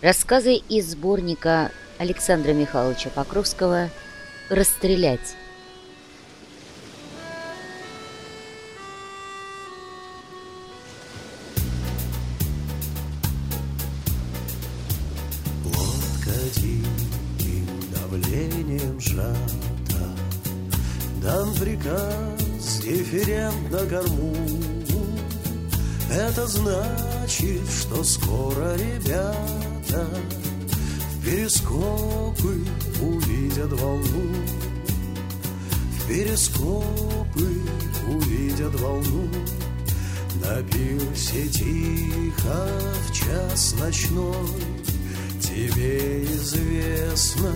Рассказы из сборника Александра Михайловича Покровского «Расстрелять». Давлением сжата, Дан приказ дифферент на корму. Это значит, что скоро ребята В перископы увидят волну. В перископы увидят волну. На пирсе тихо в час ночной. Тебе известно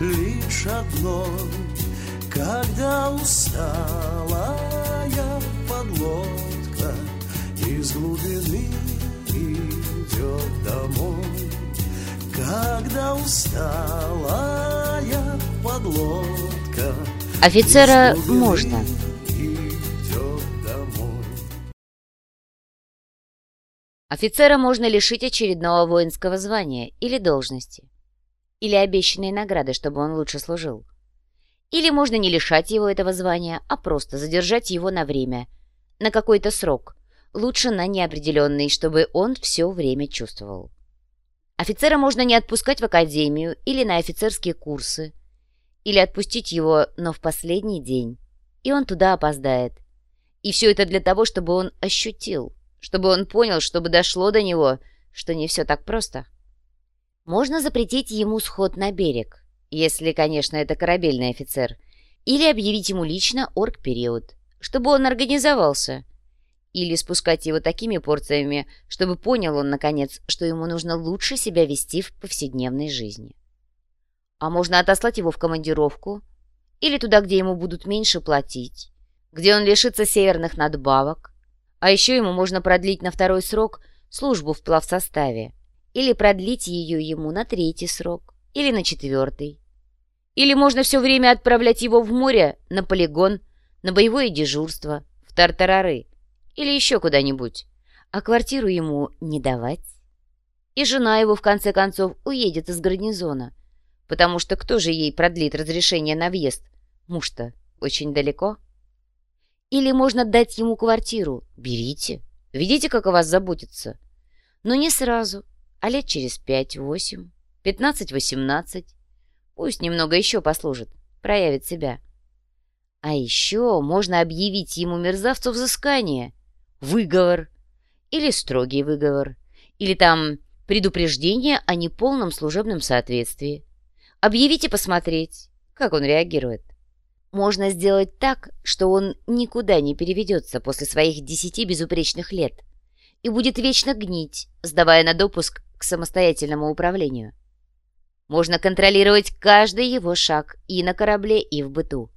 лишь одно. Когда усталая подлодка из глубины идет домой, когда усталая подлодка Офицера можно. Офицера можно лишить очередного воинского звания или должности, или обещанной награды, чтобы он лучше служил. Или можно не лишать его этого звания, а просто задержать его на время, на какой-то срок, лучше на неопределенный, чтобы он все время чувствовал. Офицера можно не отпускать в академию или на офицерские курсы, или отпустить его, но в последний день, и он туда опоздает. И все это для того, чтобы он ощутил, чтобы он понял, чтобы дошло до него, что не все так просто. Можно запретить ему сход на берег, если, конечно, это корабельный офицер, или объявить ему лично оргпериод, чтобы он организовался, или спускать его такими порциями, чтобы понял он, наконец, что ему нужно лучше себя вести в повседневной жизни. А можно отослать его в командировку, или туда, где ему будут меньше платить, где он лишится северных надбавок, а еще ему можно продлить на второй срок службу в плавсоставе, или продлить ее ему на третий срок, или на четвертый. Или можно все время отправлять его в море, на полигон, на боевое дежурство, в тартарары, или еще куда-нибудь, а квартиру ему не давать. И жена его, в конце концов, уедет из гарнизона, потому что кто же ей продлит разрешение на въезд? Муж-то очень далеко. Или можно дать ему квартиру. Берите. Видите, как о вас заботятся. Но не сразу, а лет через пять-восемь, пятнадцать-восемнадцать. Пусть немного еще послужит, проявит себя. А еще можно объявить ему мерзавцу взыскание, выговор или строгий выговор, или там предупреждение о неполном служебном соответствии. Объявите посмотреть, как он реагирует. Можно сделать так, что он никуда не переведется после своих десяти безупречных лет и будет вечно гнить, сдавая на допуск к самостоятельному управлению. Можно контролировать каждый его шаг и на корабле, и в быту.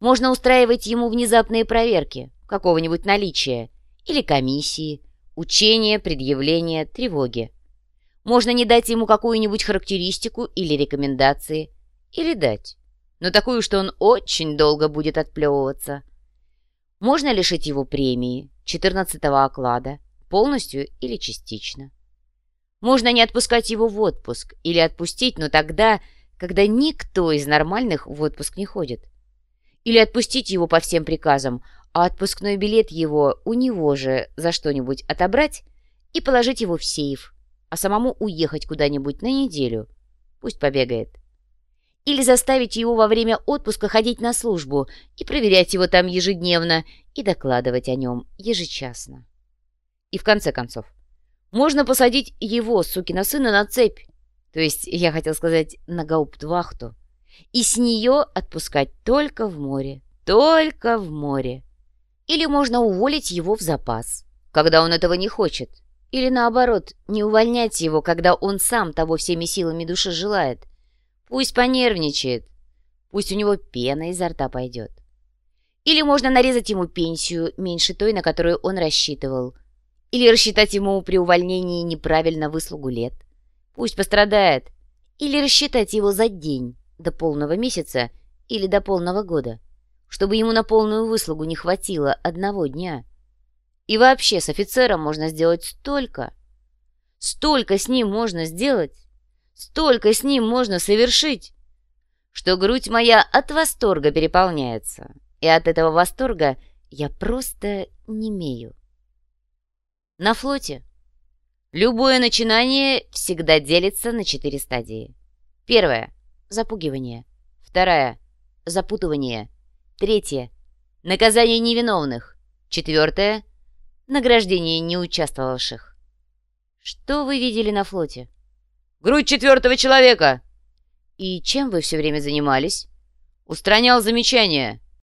Можно устраивать ему внезапные проверки какого-нибудь наличия или комиссии, учения, предъявления, тревоги. Можно не дать ему какую-нибудь характеристику или рекомендации, или дать, но такую, что он очень долго будет отплевываться. Можно лишить его премии, 14-го оклада, полностью или частично. Можно не отпускать его в отпуск или отпустить, но тогда, когда никто из нормальных в отпуск не ходит. Или отпустить его по всем приказам, а отпускной билет его у него же за что-нибудь отобрать и положить его в сейф, а самому уехать куда-нибудь на неделю. Пусть побегает. Или заставить его во время отпуска ходить на службу и проверять его там ежедневно и докладывать о нем ежечасно. И в конце концов, можно посадить его, сукина сына, на цепь, то есть, я хотел сказать, на гауптвахту, и с нее отпускать только в море, только в море. Или можно уволить его в запас, когда он этого не хочет, или наоборот, не увольнять его, когда он сам того всеми силами души желает. Пусть понервничает, пусть у него пена изо рта пойдет. Или можно нарезать ему пенсию меньше той, на которую он рассчитывал, или рассчитать ему при увольнении неправильно выслугу лет. Пусть пострадает. Или рассчитать его за день до полного месяца или до полного года, чтобы ему на полную выслугу не хватило одного дня. И вообще с офицером можно сделать столько, Столько с ним можно сделать, столько с ним можно совершить, что грудь моя от восторга переполняется, и от этого восторга я просто не имею. На флоте любое начинание всегда делится на четыре стадии. Первая — запугивание. Вторая — запутывание. Третье — наказание невиновных. Четвертое — награждение неучаствовавших. Что вы видели на флоте? Грудь четвертого человека! И чем вы все время занимались? Устранял замечания.